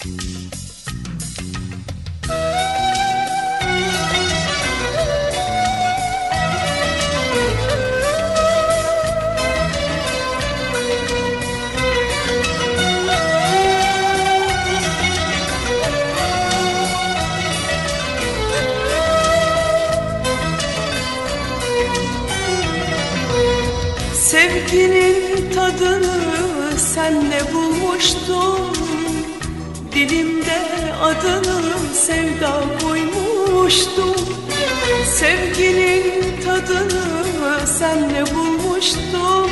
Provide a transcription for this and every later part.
Sevginin tadını senle bulmuştum Dilimde adını sevda koymuştum. Sevginin tadını senle bulmuştum.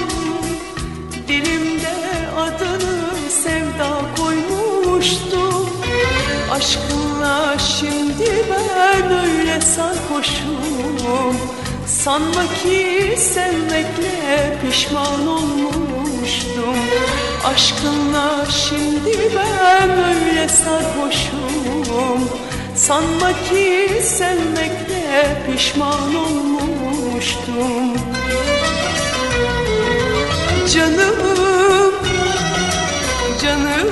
Dilimde adını sevda koymuştum. Aşkınla şimdi ben öyle sarhoşum. Sanma ki sevmekle pişman olmuştum. Aşkınla şimdi ben öyle Sanma ki sevmekle pişman olmuştum. Canım, canım,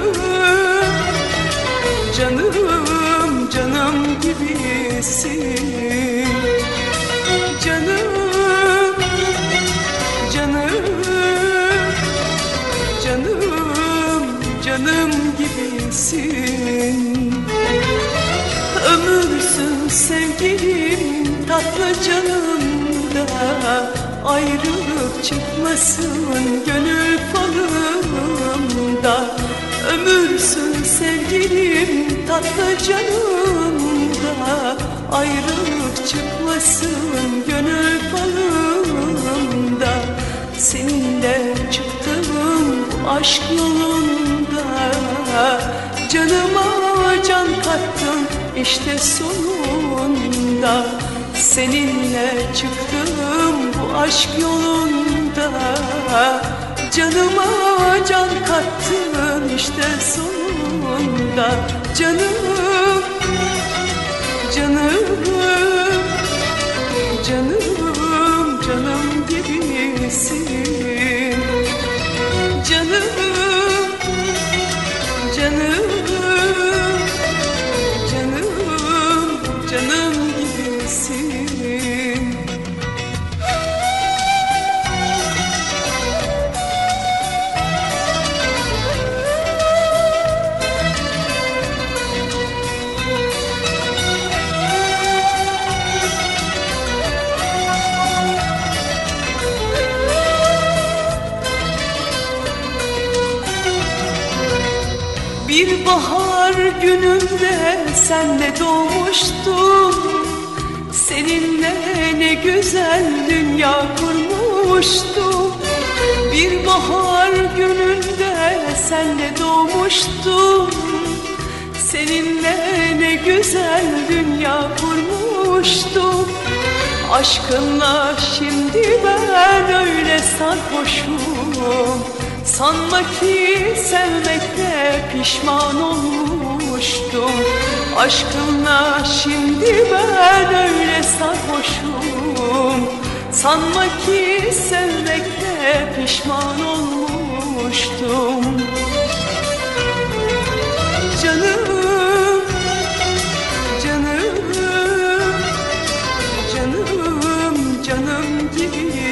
canım, canım gibisin sevgilim tatlı canımda Ayrılık çıkmasın gönül falımda Ömürsün sevgilim tatlı canımda Ayrılık çıkmasın gönül falımda Seninle çıktım bu aşk yolunda. Canıma can kattın işte sonunda Seninle çıktım bu aşk yolunda. Canıma can kattın işte sonunda canım, canım, Bir bahar gününde senle doğmuştum. Seninle ne güzel dünya kurmuştum. Bir bahar gününde senle doğmuştum. Seninle ne güzel dünya kurmuştum. Aşkınla şimdi ben öyle sarhoşum. Sanma ki sevmekle pişman olmuştum. Aşkınla şimdi ben öyle sarhoşum. Sanma ki sevmekle pişman olmuştum. Canım, canım, canım, canım gibisin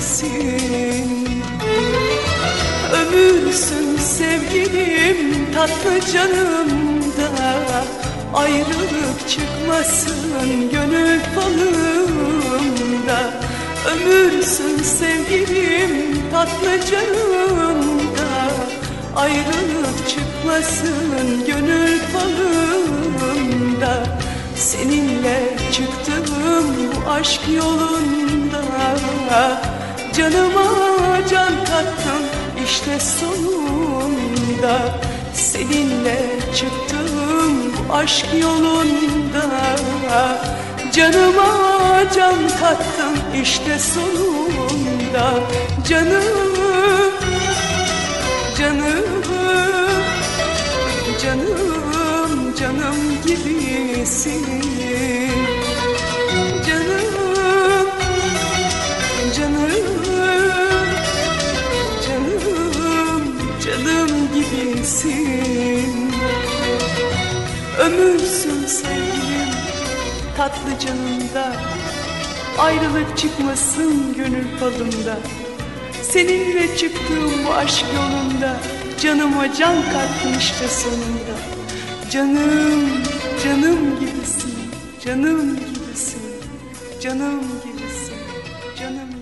gibisin Ömürsün sevgilim tatlı canımda Ayrılık çıkmasın gönül falımda Ömürsün sevgilim tatlı canımda Ayrılık çıkmasın gönül falımda Seninle çıktım bu aşk yolunda Canıma can kattın işte sonunda Seninle çıktım aşk yolunda. Canıma can kattın işte sonunda Canım, canım, canım, canım gibisin Ömürsün sevgilim tatlı canında Ayrılık çıkmasın gönül falımda Seninle çıktığım bu aşk yolunda Canıma can kattın işte sonunda. Canım, canım gibisin, canım gibisin, canım gibisin, canım